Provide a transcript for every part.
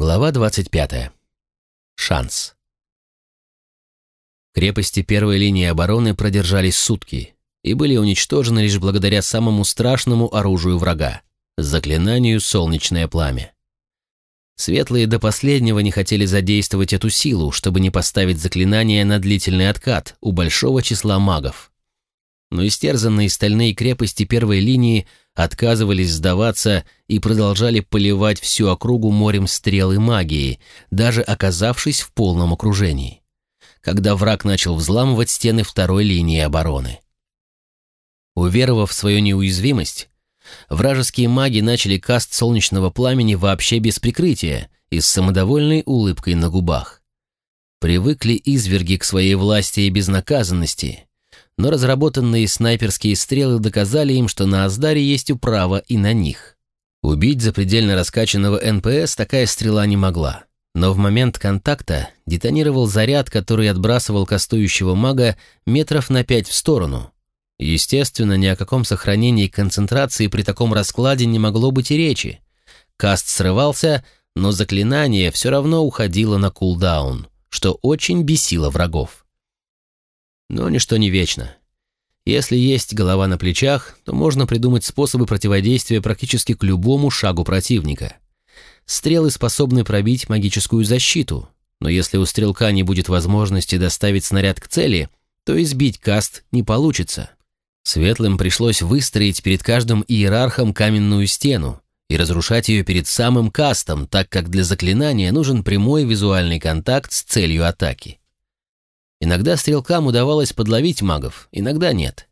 Глава 25. Шанс. Крепости первой линии обороны продержались сутки и были уничтожены лишь благодаря самому страшному оружию врага – заклинанию «Солнечное пламя». Светлые до последнего не хотели задействовать эту силу, чтобы не поставить заклинание на длительный откат у большого числа магов. Но истерзанные стальные крепости первой линии – отказывались сдаваться и продолжали поливать всю округу морем стрел и магии, даже оказавшись в полном окружении, когда враг начал взламывать стены второй линии обороны. Уверовав в свою неуязвимость, вражеские маги начали каст солнечного пламени вообще без прикрытия и с самодовольной улыбкой на губах. Привыкли изверги к своей власти и безнаказанности, но разработанные снайперские стрелы доказали им, что на Аздаре есть управа и на них. Убить запредельно раскачанного НПС такая стрела не могла, но в момент контакта детонировал заряд, который отбрасывал кастующего мага метров на пять в сторону. Естественно, ни о каком сохранении концентрации при таком раскладе не могло быть и речи. Каст срывался, но заклинание все равно уходило на кулдаун, что очень бесило врагов. Но ничто не вечно. Если есть голова на плечах, то можно придумать способы противодействия практически к любому шагу противника. Стрелы способны пробить магическую защиту, но если у стрелка не будет возможности доставить снаряд к цели, то избить каст не получится. Светлым пришлось выстроить перед каждым иерархом каменную стену и разрушать ее перед самым кастом, так как для заклинания нужен прямой визуальный контакт с целью атаки. Иногда стрелкам удавалось подловить магов, иногда нет.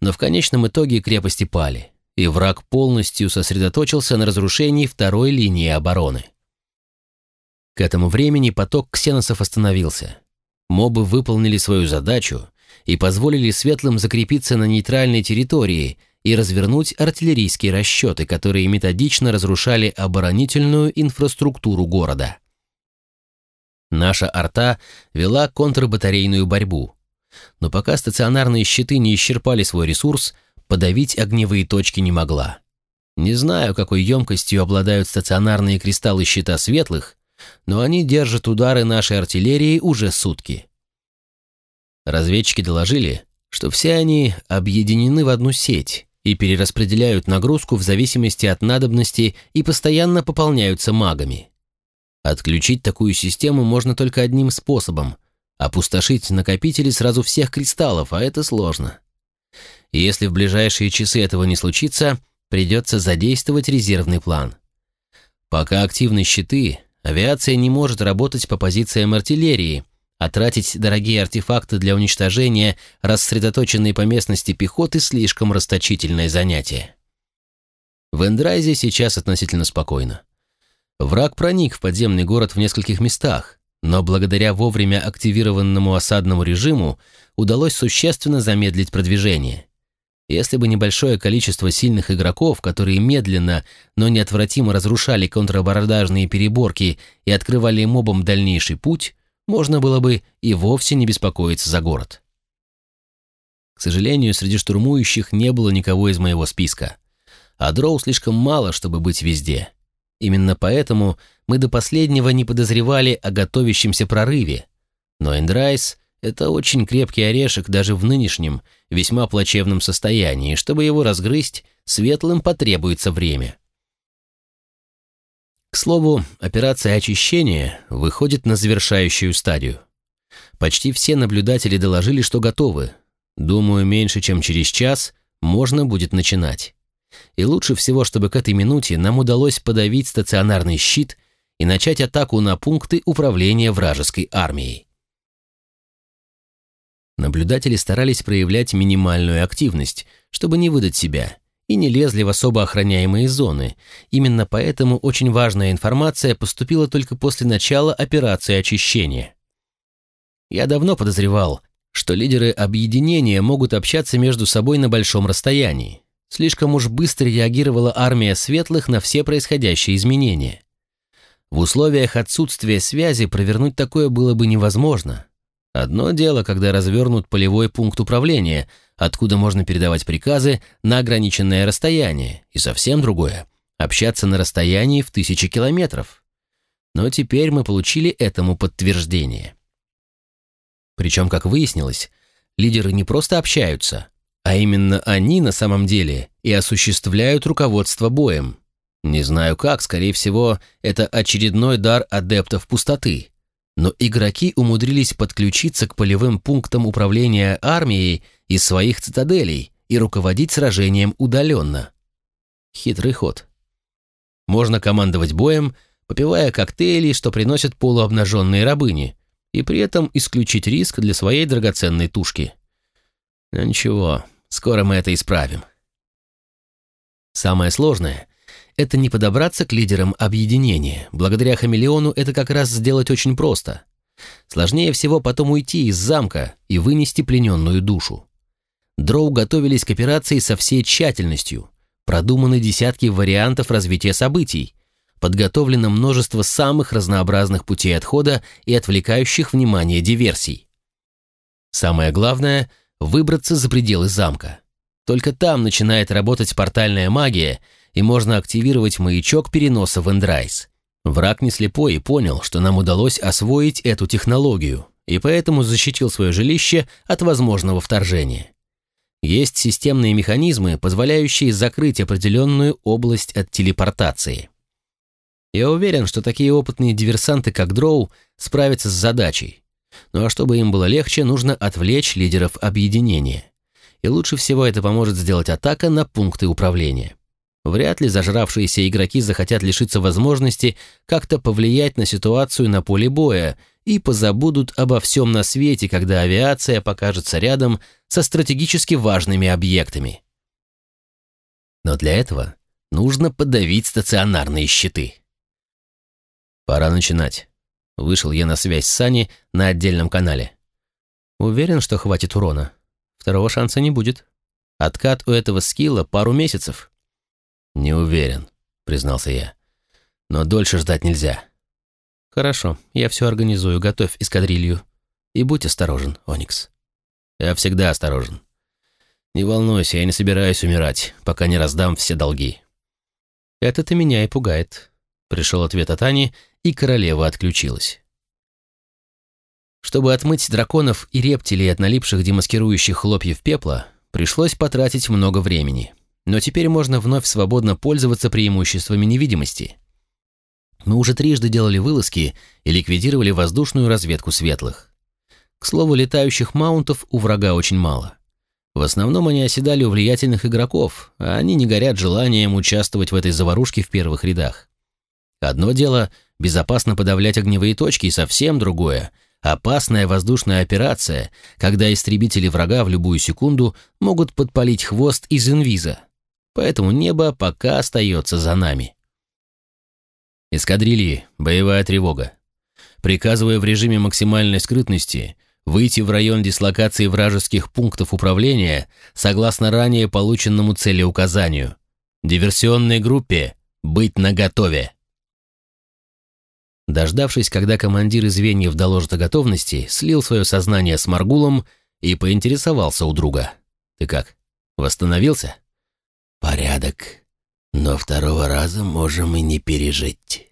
Но в конечном итоге крепости пали, и враг полностью сосредоточился на разрушении второй линии обороны. К этому времени поток ксеносов остановился. Мобы выполнили свою задачу и позволили светлым закрепиться на нейтральной территории и развернуть артиллерийские расчеты, которые методично разрушали оборонительную инфраструктуру города. Наша арта вела контрбатарейную борьбу. Но пока стационарные щиты не исчерпали свой ресурс, подавить огневые точки не могла. Не знаю, какой емкостью обладают стационарные кристаллы щита светлых, но они держат удары нашей артиллерии уже сутки. Разведчики доложили, что все они объединены в одну сеть и перераспределяют нагрузку в зависимости от надобности и постоянно пополняются магами. Отключить такую систему можно только одним способом – опустошить накопители сразу всех кристаллов, а это сложно. Если в ближайшие часы этого не случится, придется задействовать резервный план. Пока активны щиты, авиация не может работать по позициям артиллерии, а тратить дорогие артефакты для уничтожения рассредоточенной по местности пехоты слишком расточительное занятие. В Эндрайзе сейчас относительно спокойно. Враг проник в подземный город в нескольких местах, но благодаря вовремя активированному осадному режиму удалось существенно замедлить продвижение. Если бы небольшое количество сильных игроков, которые медленно, но неотвратимо разрушали контрабордажные переборки и открывали мобам дальнейший путь, можно было бы и вовсе не беспокоиться за город. К сожалению, среди штурмующих не было никого из моего списка, а дроу слишком мало, чтобы быть везде. Именно поэтому мы до последнего не подозревали о готовящемся прорыве. Но Эндрайс — это очень крепкий орешек даже в нынешнем, весьма плачевном состоянии, чтобы его разгрызть, светлым потребуется время. К слову, операция очищения выходит на завершающую стадию. Почти все наблюдатели доложили, что готовы. Думаю, меньше чем через час можно будет начинать. И лучше всего, чтобы к этой минуте нам удалось подавить стационарный щит и начать атаку на пункты управления вражеской армией. Наблюдатели старались проявлять минимальную активность, чтобы не выдать себя, и не лезли в особо охраняемые зоны. Именно поэтому очень важная информация поступила только после начала операции очищения. Я давно подозревал, что лидеры объединения могут общаться между собой на большом расстоянии, Слишком уж быстро реагировала армия светлых на все происходящие изменения. В условиях отсутствия связи провернуть такое было бы невозможно. Одно дело, когда развернут полевой пункт управления, откуда можно передавать приказы на ограниченное расстояние, и совсем другое – общаться на расстоянии в тысячи километров. Но теперь мы получили этому подтверждение. Причем, как выяснилось, лидеры не просто общаются, а именно они на самом деле и осуществляют руководство боем. Не знаю как, скорее всего, это очередной дар адептов пустоты. Но игроки умудрились подключиться к полевым пунктам управления армией из своих цитаделей и руководить сражением удаленно. Хитрый ход. Можно командовать боем, попивая коктейли, что приносят полуобнаженные рабыни, и при этом исключить риск для своей драгоценной тушки. Ничего, скоро мы это исправим. Самое сложное — это не подобраться к лидерам объединения. Благодаря хамелеону это как раз сделать очень просто. Сложнее всего потом уйти из замка и вынести плененную душу. Дроу готовились к операции со всей тщательностью. Продуманы десятки вариантов развития событий, подготовлено множество самых разнообразных путей отхода и отвлекающих внимание диверсий. Самое главное — выбраться за пределы замка. Только там начинает работать портальная магия, и можно активировать маячок переноса в Эндрайс. Враг не слепой и понял, что нам удалось освоить эту технологию, и поэтому защитил свое жилище от возможного вторжения. Есть системные механизмы, позволяющие закрыть определенную область от телепортации. Я уверен, что такие опытные диверсанты, как Дроу, справятся с задачей. Ну а чтобы им было легче, нужно отвлечь лидеров объединения. И лучше всего это поможет сделать атака на пункты управления. Вряд ли зажравшиеся игроки захотят лишиться возможности как-то повлиять на ситуацию на поле боя и позабудут обо всем на свете, когда авиация покажется рядом со стратегически важными объектами. Но для этого нужно подавить стационарные щиты. «Пора начинать». Вышел я на связь с Сани на отдельном канале. «Уверен, что хватит урона. Второго шанса не будет. Откат у этого скилла пару месяцев». «Не уверен», — признался я. «Но дольше ждать нельзя». «Хорошо, я все организую, готовь эскадрилью. И будь осторожен, Оникс». «Я всегда осторожен. Не волнуйся, я не собираюсь умирать, пока не раздам все долги». «Это-то меня и пугает», — пришел ответ от Ани, и королева отключилась. Чтобы отмыть драконов и рептилий от налипших демаскирующих хлопьев пепла, пришлось потратить много времени. Но теперь можно вновь свободно пользоваться преимуществами невидимости. Мы уже трижды делали вылазки и ликвидировали воздушную разведку светлых. К слову, летающих маунтов у врага очень мало. В основном они оседали у влиятельных игроков, а они не горят желанием участвовать в этой заварушке в первых рядах. Одно дело — безопасно подавлять огневые точки, и совсем другое — опасная воздушная операция, когда истребители врага в любую секунду могут подпалить хвост из инвиза. Поэтому небо пока остается за нами. Эскадрильи, боевая тревога. Приказывая в режиме максимальной скрытности выйти в район дислокации вражеских пунктов управления согласно ранее полученному целеуказанию. Диверсионной группе быть наготове. Дождавшись, когда командир звеньев доложит о готовности, слил свое сознание с Маргулом и поинтересовался у друга. «Ты как, восстановился?» «Порядок, но второго раза можем и не пережить».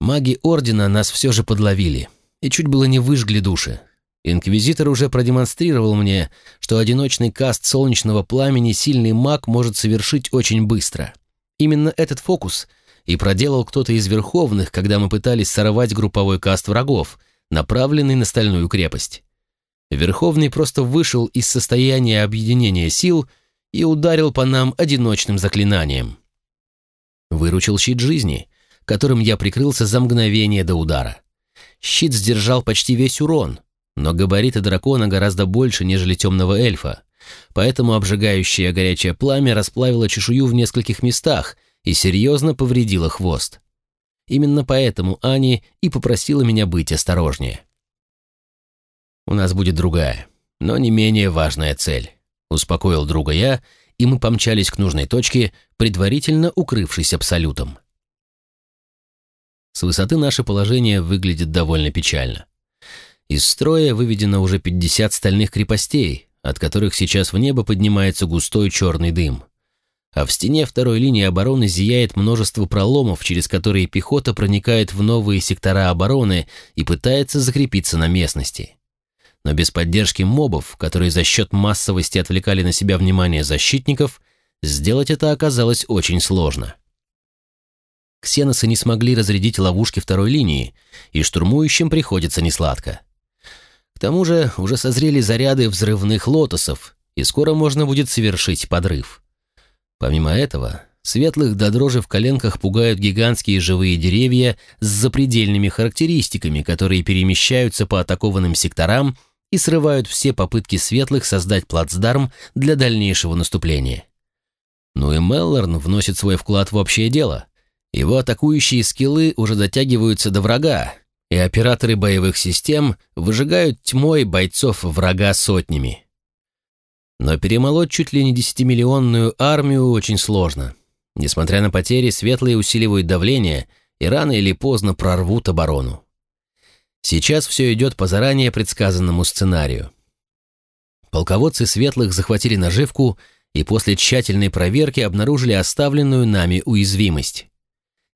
Маги Ордена нас все же подловили и чуть было не выжгли души. Инквизитор уже продемонстрировал мне, что одиночный каст солнечного пламени сильный маг может совершить очень быстро. Именно этот фокус — и проделал кто-то из верховных, когда мы пытались сорвать групповой каст врагов, направленный на стальную крепость. Верховный просто вышел из состояния объединения сил и ударил по нам одиночным заклинанием. Выручил щит жизни, которым я прикрылся за мгновение до удара. Щит сдержал почти весь урон, но габариты дракона гораздо больше, нежели темного эльфа, поэтому обжигающее горячее пламя расплавило чешую в нескольких местах, и серьезно повредила хвост. Именно поэтому Ани и попросила меня быть осторожнее. «У нас будет другая, но не менее важная цель», — успокоил друга я, и мы помчались к нужной точке, предварительно укрывшись абсолютом. С высоты наше положение выглядит довольно печально. Из строя выведено уже 50 стальных крепостей, от которых сейчас в небо поднимается густой черный дым. А в стене второй линии обороны зияет множество проломов, через которые пехота проникает в новые сектора обороны и пытается закрепиться на местности. Но без поддержки мобов, которые за счет массовости отвлекали на себя внимание защитников, сделать это оказалось очень сложно. Ксеносы не смогли разрядить ловушки второй линии, и штурмующим приходится несладко. К тому же уже созрели заряды взрывных лотосов, и скоро можно будет совершить подрыв. Помимо этого, светлых до дрожи в коленках пугают гигантские живые деревья с запредельными характеристиками, которые перемещаются по атакованным секторам и срывают все попытки светлых создать плацдарм для дальнейшего наступления. Ну и Меллорн вносит свой вклад в общее дело. Его атакующие скиллы уже дотягиваются до врага, и операторы боевых систем выжигают тьмой бойцов врага сотнями. Но перемолоть чуть ли не десятимиллионную армию очень сложно. Несмотря на потери, светлые усиливают давление и рано или поздно прорвут оборону. Сейчас все идет по заранее предсказанному сценарию. Полководцы светлых захватили наживку и после тщательной проверки обнаружили оставленную нами уязвимость.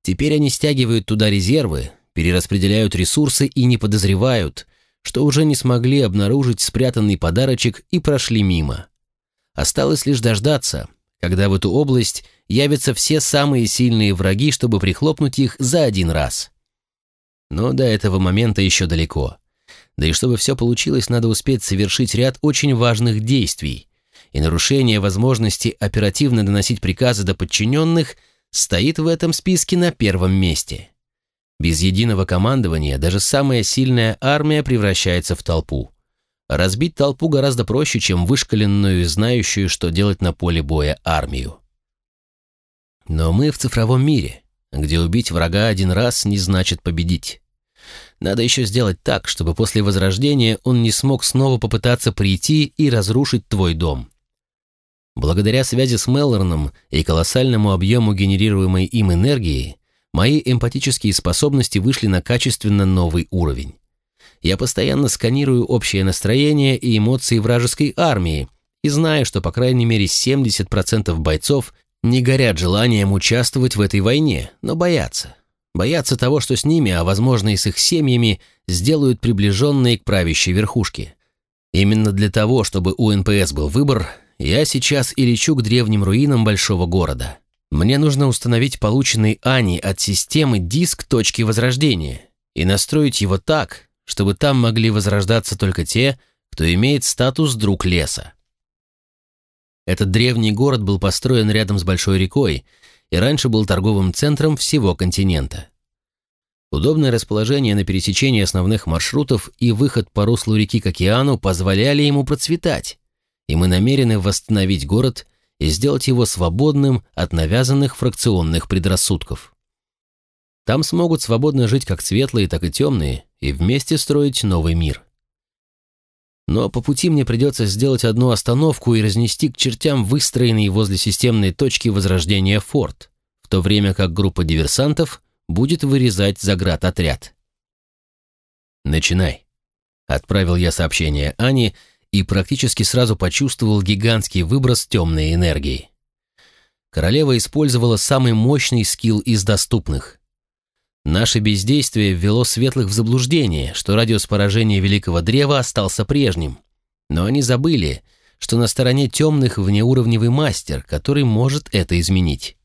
Теперь они стягивают туда резервы, перераспределяют ресурсы и не подозревают, что уже не смогли обнаружить спрятанный подарочек и прошли мимо. Осталось лишь дождаться, когда в эту область явятся все самые сильные враги, чтобы прихлопнуть их за один раз. Но до этого момента еще далеко. Да и чтобы все получилось, надо успеть совершить ряд очень важных действий, и нарушение возможности оперативно доносить приказы до подчиненных стоит в этом списке на первом месте. Без единого командования даже самая сильная армия превращается в толпу. Разбить толпу гораздо проще, чем вышкаленную и знающую, что делать на поле боя армию. Но мы в цифровом мире, где убить врага один раз не значит победить. Надо еще сделать так, чтобы после возрождения он не смог снова попытаться прийти и разрушить твой дом. Благодаря связи с Меллорном и колоссальному объему генерируемой им энергии, мои эмпатические способности вышли на качественно новый уровень. Я постоянно сканирую общее настроение и эмоции вражеской армии и знаю, что по крайней мере 70% бойцов не горят желанием участвовать в этой войне, но боятся. Боятся того, что с ними, а возможно и с их семьями, сделают приближенные к правящей верхушке. Именно для того, чтобы у НПС был выбор, я сейчас и лечу к древним руинам большого города. Мне нужно установить полученный Ани от системы диск точки возрождения и настроить его так, чтобы там могли возрождаться только те, кто имеет статус друг леса. Этот древний город был построен рядом с большой рекой и раньше был торговым центром всего континента. Удобное расположение на пересечении основных маршрутов и выход по руслу реки к океану позволяли ему процветать, и мы намерены восстановить город – и сделать его свободным от навязанных фракционных предрассудков. Там смогут свободно жить как светлые, так и темные, и вместе строить новый мир. Но по пути мне придется сделать одну остановку и разнести к чертям выстроенный возле системной точки возрождения форт, в то время как группа диверсантов будет вырезать заградотряд. «Начинай», — отправил я сообщение Ане, — и практически сразу почувствовал гигантский выброс темной энергии. Королева использовала самый мощный скилл из доступных. Наше бездействие ввело светлых в заблуждение, что радиус поражения Великого Древа остался прежним. Но они забыли, что на стороне темных внеуровневый мастер, который может это изменить.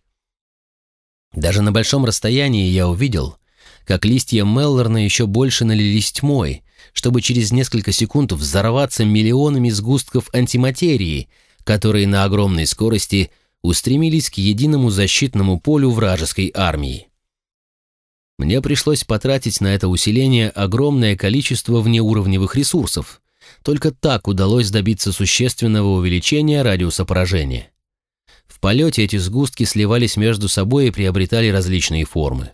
Даже на большом расстоянии я увидел, как листья Меллорна еще больше налились тьмой, чтобы через несколько секунд взорваться миллионами сгустков антиматерии, которые на огромной скорости устремились к единому защитному полю вражеской армии. Мне пришлось потратить на это усиление огромное количество внеуровневых ресурсов. Только так удалось добиться существенного увеличения радиуса поражения. В полете эти сгустки сливались между собой и приобретали различные формы.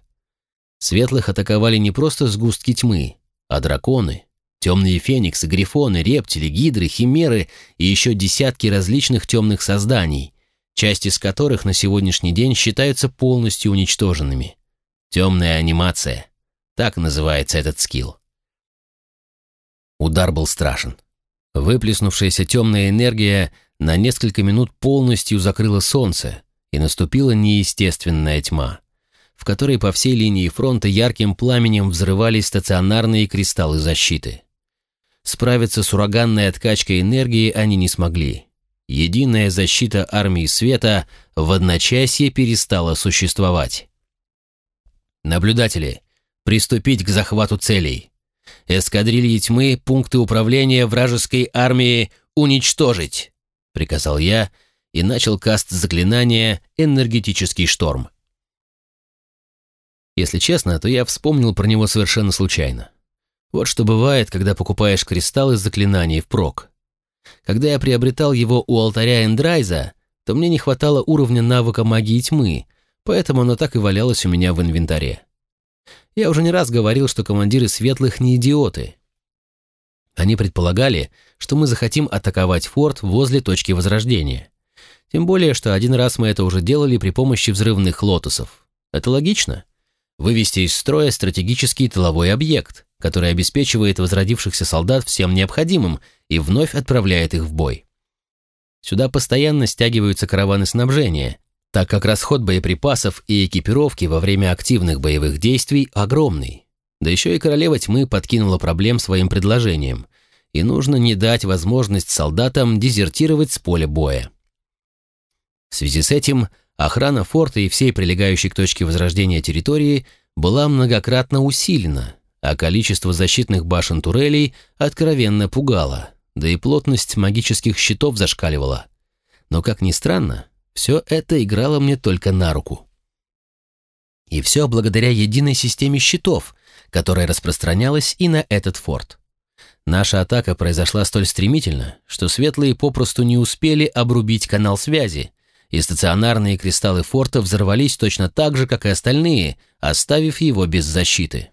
Светлых атаковали не просто сгустки тьмы, а драконы, темные фениксы, грифоны, рептили, гидры, химеры и еще десятки различных темных созданий, часть из которых на сегодняшний день считаются полностью уничтоженными. Темная анимация. Так называется этот скилл. Удар был страшен. Выплеснувшаяся темная энергия на несколько минут полностью закрыла солнце, и наступила неестественная тьма, в которой по всей линии фронта ярким пламенем взрывались стационарные кристаллы защиты. Справиться с ураганной откачкой энергии они не смогли. Единая защита армии света в одночасье перестала существовать. Наблюдатели, приступить к захвату целей. Эскадрильи тьмы, пункты управления вражеской армии уничтожить, приказал я и начал каст заклинания «Энергетический шторм». Если честно, то я вспомнил про него совершенно случайно. Вот что бывает, когда покупаешь кристаллы заклинаний впрок. Когда я приобретал его у алтаря Эндрайза, то мне не хватало уровня навыка магии тьмы, поэтому оно так и валялось у меня в инвентаре. Я уже не раз говорил, что командиры светлых не идиоты. Они предполагали, что мы захотим атаковать форт возле точки возрождения. Тем более, что один раз мы это уже делали при помощи взрывных лотосов. Это логично. Вывести из строя стратегический тыловой объект, который обеспечивает возродившихся солдат всем необходимым и вновь отправляет их в бой. Сюда постоянно стягиваются караваны снабжения, так как расход боеприпасов и экипировки во время активных боевых действий огромный. Да еще и королева тьмы подкинула проблем своим предложением, и нужно не дать возможность солдатам дезертировать с поля боя. В связи с этим охрана форта и всей прилегающей к точке возрождения территории была многократно усилена, а количество защитных башен турелей откровенно пугало, да и плотность магических щитов зашкаливала. Но, как ни странно, все это играло мне только на руку. И все благодаря единой системе щитов, которая распространялась и на этот форт. Наша атака произошла столь стремительно, что светлые попросту не успели обрубить канал связи, и стационарные кристаллы форта взорвались точно так же, как и остальные, оставив его без защиты.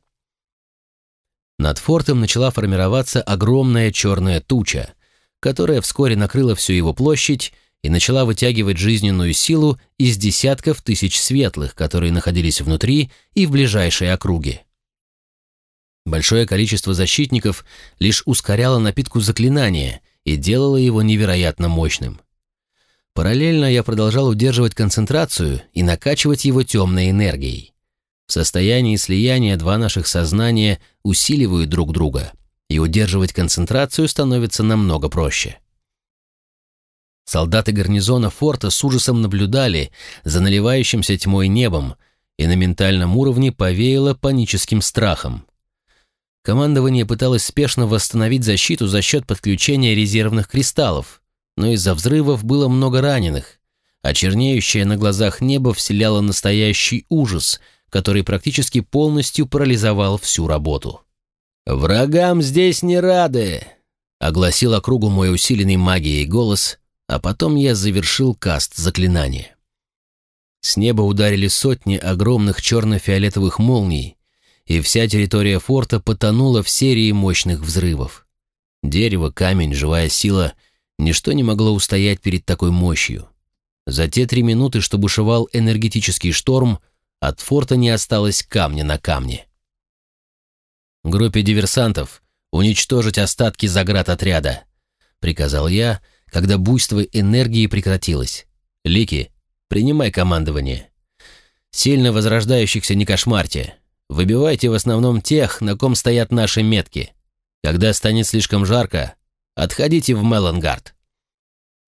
Над фортом начала формироваться огромная черная туча, которая вскоре накрыла всю его площадь и начала вытягивать жизненную силу из десятков тысяч светлых, которые находились внутри и в ближайшей округе. Большое количество защитников лишь ускоряло напитку заклинания и делало его невероятно мощным. Параллельно я продолжал удерживать концентрацию и накачивать его темной энергией. В состоянии слияния два наших сознания усиливают друг друга, и удерживать концентрацию становится намного проще. Солдаты гарнизона форта с ужасом наблюдали за наливающимся тьмой небом, и на ментальном уровне повеяло паническим страхом. Командование пыталось спешно восстановить защиту за счет подключения резервных кристаллов, но из-за взрывов было много раненых, а чернеющее на глазах небо вселяло настоящий ужас, который практически полностью парализовал всю работу. «Врагам здесь не рады!» — огласил округу мой усиленный магией голос, а потом я завершил каст заклинания. С неба ударили сотни огромных черно-фиолетовых молний, и вся территория форта потонула в серии мощных взрывов. Дерево, камень, живая сила — ничто не могло устоять перед такой мощью. За те три минуты, что бушевал энергетический шторм, от форта не осталось камня на камне. Группе диверсантов уничтожить остатки заградотряда, приказал я, когда буйство энергии прекратилось. Лики, принимай командование. Сильно возрождающихся не кошмарьте. Выбивайте в основном тех, на ком стоят наши метки. Когда станет слишком жарко, отходите в Мелангард».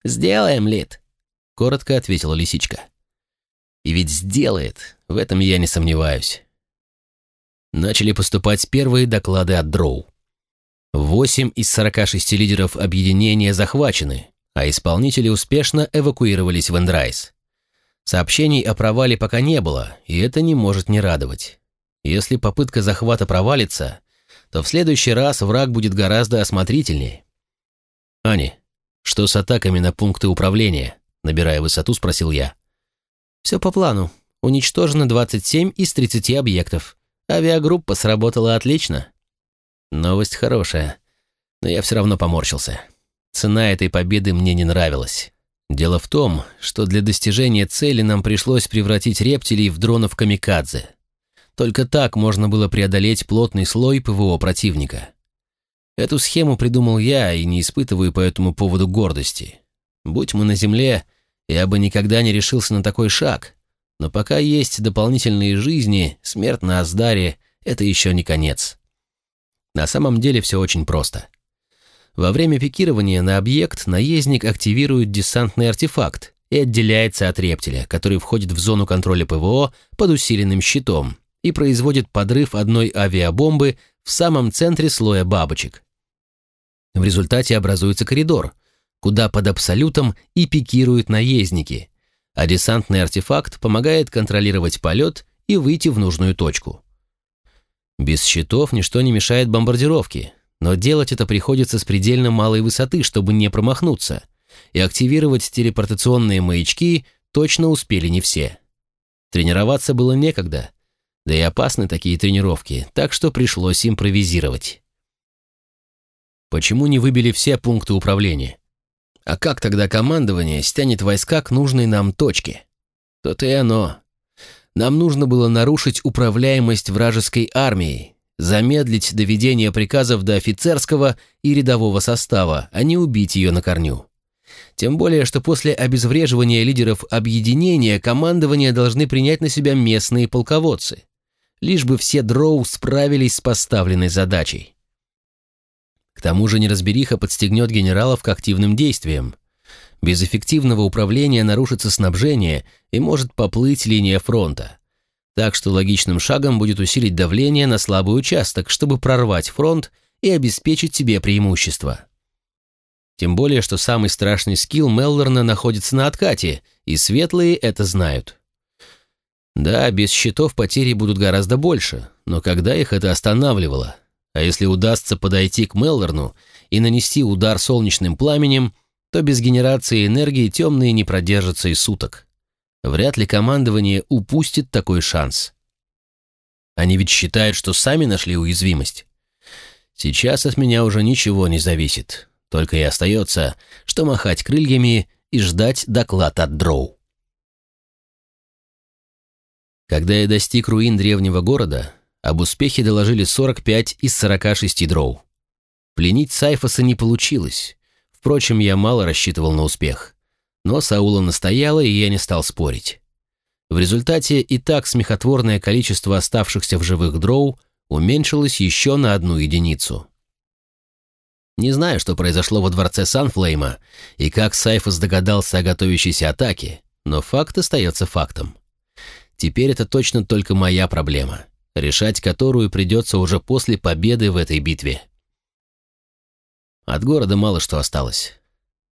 «Сделаем, Лид», — коротко ответила лисичка. «И ведь сделает, в этом я не сомневаюсь». Начали поступать первые доклады от Дроу. Восемь из 46 лидеров объединения захвачены, а исполнители успешно эвакуировались в Эндрайс. Сообщений о провале пока не было, и это не может не радовать. Если попытка захвата провалится, то в следующий раз враг будет гораздо осмотрительнее. «Ани, что с атаками на пункты управления?» Набирая высоту, спросил я. «Все по плану. Уничтожено 27 из 30 объектов. Авиагруппа сработала отлично». Новость хорошая, но я все равно поморщился. Цена этой победы мне не нравилась. Дело в том, что для достижения цели нам пришлось превратить рептилий в дронов камикадзе. Только так можно было преодолеть плотный слой ПВО противника. Эту схему придумал я и не испытываю по этому поводу гордости. Будь мы на Земле, Я бы никогда не решился на такой шаг, но пока есть дополнительные жизни, смерть на Аздаре — это еще не конец. На самом деле все очень просто. Во время пикирования на объект наездник активирует десантный артефакт и отделяется от рептиля, который входит в зону контроля ПВО под усиленным щитом и производит подрыв одной авиабомбы в самом центре слоя бабочек. В результате образуется коридор, куда под абсолютом и пикируют наездники, а десантный артефакт помогает контролировать полет и выйти в нужную точку. Без щитов ничто не мешает бомбардировке, но делать это приходится с предельно малой высоты, чтобы не промахнуться, и активировать телепортационные маячки точно успели не все. Тренироваться было некогда, да и опасны такие тренировки, так что пришлось импровизировать. Почему не выбили все пункты управления? А как тогда командование стянет войска к нужной нам точке? То-то и оно. Нам нужно было нарушить управляемость вражеской армией, замедлить доведение приказов до офицерского и рядового состава, а не убить ее на корню. Тем более, что после обезвреживания лидеров объединения командование должны принять на себя местные полководцы. Лишь бы все дроу справились с поставленной задачей. К тому же неразбериха подстегнет генералов к активным действиям. Без эффективного управления нарушится снабжение и может поплыть линия фронта. Так что логичным шагом будет усилить давление на слабый участок, чтобы прорвать фронт и обеспечить себе преимущество. Тем более, что самый страшный скилл Меллорна находится на откате, и светлые это знают. Да, без щитов потери будут гораздо больше, но когда их это останавливало? А если удастся подойти к Меллорну и нанести удар солнечным пламенем, то без генерации энергии темные не продержатся и суток. Вряд ли командование упустит такой шанс. Они ведь считают, что сами нашли уязвимость. Сейчас от меня уже ничего не зависит. Только и остается, что махать крыльями и ждать доклад от дроу. Когда я достиг руин древнего города, об успехе доложили 45 из 46 дроу. Пленить Сайфоса не получилось. Впрочем, я мало рассчитывал на успех. Но Саула настояла, и я не стал спорить. В результате и так смехотворное количество оставшихся в живых дроу уменьшилось еще на одну единицу. Не знаю, что произошло во дворце Санфлейма и как Сайфос догадался о готовящейся атаке, но факт остается фактом. Теперь это точно только моя проблема решать которую придется уже после победы в этой битве. От города мало что осталось.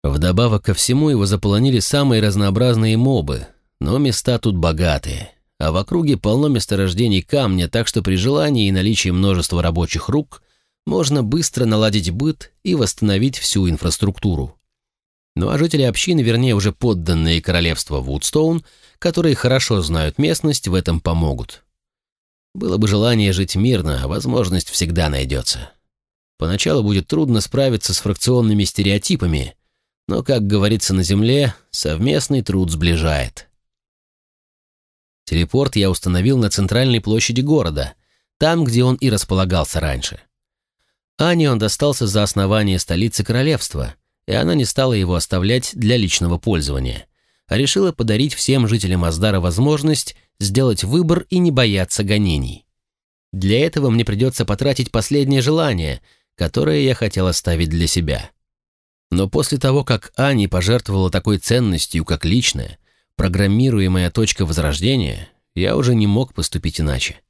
Вдобавок ко всему его заполонили самые разнообразные мобы, но места тут богатые, а в округе полно месторождений камня, так что при желании и наличии множества рабочих рук можно быстро наладить быт и восстановить всю инфраструктуру. Ну а жители общины, вернее уже подданные королевства Вудстоун, которые хорошо знают местность, в этом помогут. Было бы желание жить мирно, а возможность всегда найдется. Поначалу будет трудно справиться с фракционными стереотипами, но, как говорится на Земле, совместный труд сближает. Телепорт я установил на центральной площади города, там, где он и располагался раньше. Ане он достался за основание столицы королевства, и она не стала его оставлять для личного пользования, а решила подарить всем жителям Аздара возможность сделать выбор и не бояться гонений. Для этого мне придется потратить последнее желание, которое я хотел оставить для себя. Но после того, как Ани пожертвовала такой ценностью, как личная, программируемая точка возрождения, я уже не мог поступить иначе.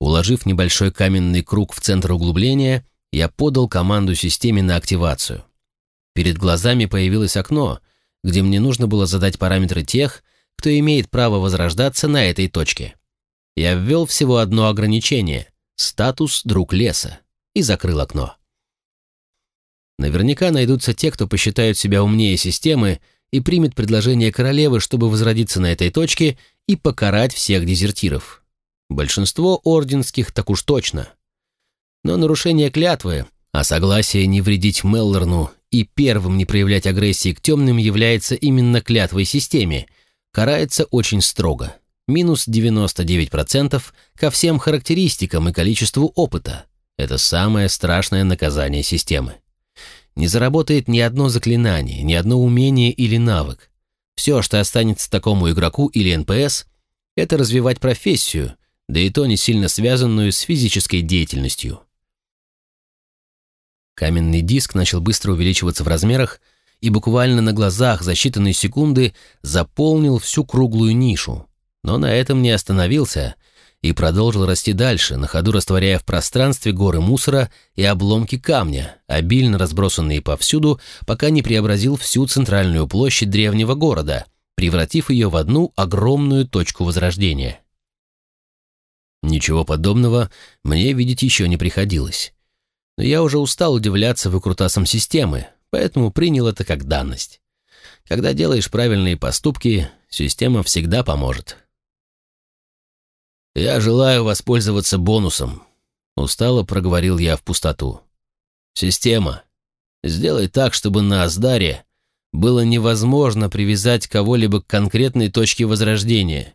Уложив небольшой каменный круг в центр углубления, я подал команду системе на активацию. Перед глазами появилось окно, где мне нужно было задать параметры тех, кто имеет право возрождаться на этой точке. Я ввел всего одно ограничение – статус «друг леса» и закрыл окно. Наверняка найдутся те, кто посчитают себя умнее системы и примет предложение королевы, чтобы возродиться на этой точке и покарать всех дезертиров. Большинство орденских так уж точно. Но нарушение клятвы, а согласие не вредить Меллорну и первым не проявлять агрессии к темным является именно клятвой системе – карается очень строго. Минус 99% ко всем характеристикам и количеству опыта. Это самое страшное наказание системы. Не заработает ни одно заклинание, ни одно умение или навык. Все, что останется такому игроку или НПС, это развивать профессию, да и то не сильно связанную с физической деятельностью. Каменный диск начал быстро увеличиваться в размерах и буквально на глазах за считанные секунды заполнил всю круглую нишу, но на этом не остановился и продолжил расти дальше, на ходу растворяя в пространстве горы мусора и обломки камня, обильно разбросанные повсюду, пока не преобразил всю центральную площадь древнего города, превратив ее в одну огромную точку возрождения. Ничего подобного мне видеть еще не приходилось. Но я уже устал удивляться выкрутасам системы, поэтому принял это как данность. Когда делаешь правильные поступки, система всегда поможет. «Я желаю воспользоваться бонусом», — устало проговорил я в пустоту. «Система, сделай так, чтобы на Аздаре было невозможно привязать кого-либо к конкретной точке возрождения,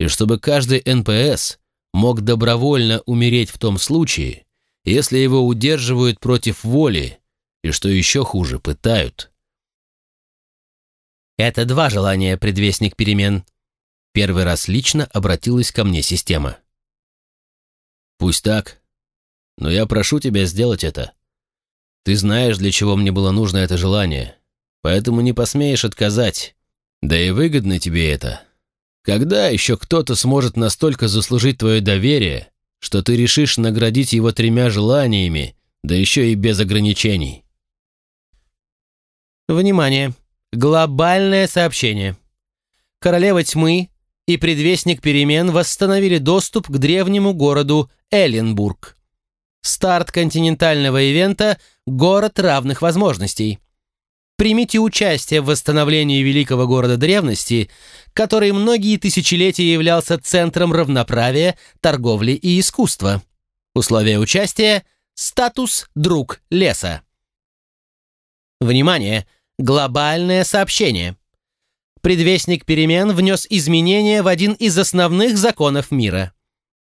и чтобы каждый НПС мог добровольно умереть в том случае, если его удерживают против воли, и что еще хуже, пытают». «Это два желания, предвестник перемен», Первый раз лично обратилась ко мне система. «Пусть так, но я прошу тебя сделать это. Ты знаешь, для чего мне было нужно это желание, поэтому не посмеешь отказать. Да и выгодно тебе это. Когда еще кто-то сможет настолько заслужить твое доверие, что ты решишь наградить его тремя желаниями, да еще и без ограничений?» Внимание! Глобальное сообщение. Королева тьмы и предвестник перемен восстановили доступ к древнему городу Эленбург. Старт континентального ивента «Город равных возможностей». Примите участие в восстановлении великого города древности, который многие тысячелетия являлся центром равноправия, торговли и искусства. Условия участия – статус «Друг леса». Внимание! Глобальное сообщение – предвестник перемен внес изменения в один из основных законов мира.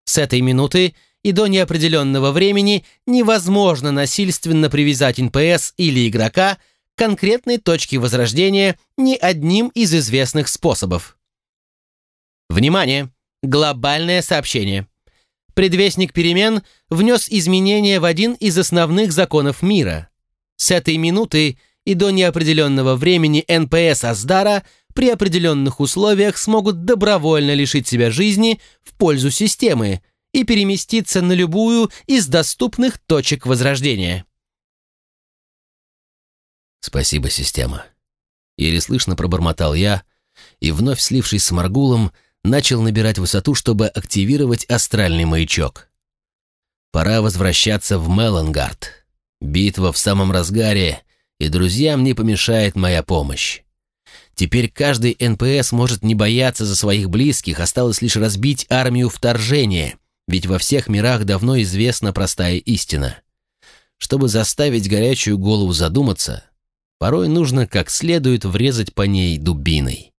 С этой минуты и до неопределенного времени невозможно насильственно привязать НПС или игрока к конкретной точке возрождения ни одним из известных способов. Внимание! Глобальное сообщение. Предвестник перемен внес изменения в один из основных законов мира. С этой минуты и до неопределенного времени НПС Аздара – при определенных условиях смогут добровольно лишить себя жизни в пользу системы и переместиться на любую из доступных точек возрождения. «Спасибо, система», — еле слышно пробормотал я, и, вновь слившись с Маргулом, начал набирать высоту, чтобы активировать астральный маячок. Пора возвращаться в Мелангард. Битва в самом разгаре, и друзьям не помешает моя помощь. Теперь каждый НПС может не бояться за своих близких, осталось лишь разбить армию вторжения, ведь во всех мирах давно известна простая истина. Чтобы заставить горячую голову задуматься, порой нужно как следует врезать по ней дубиной.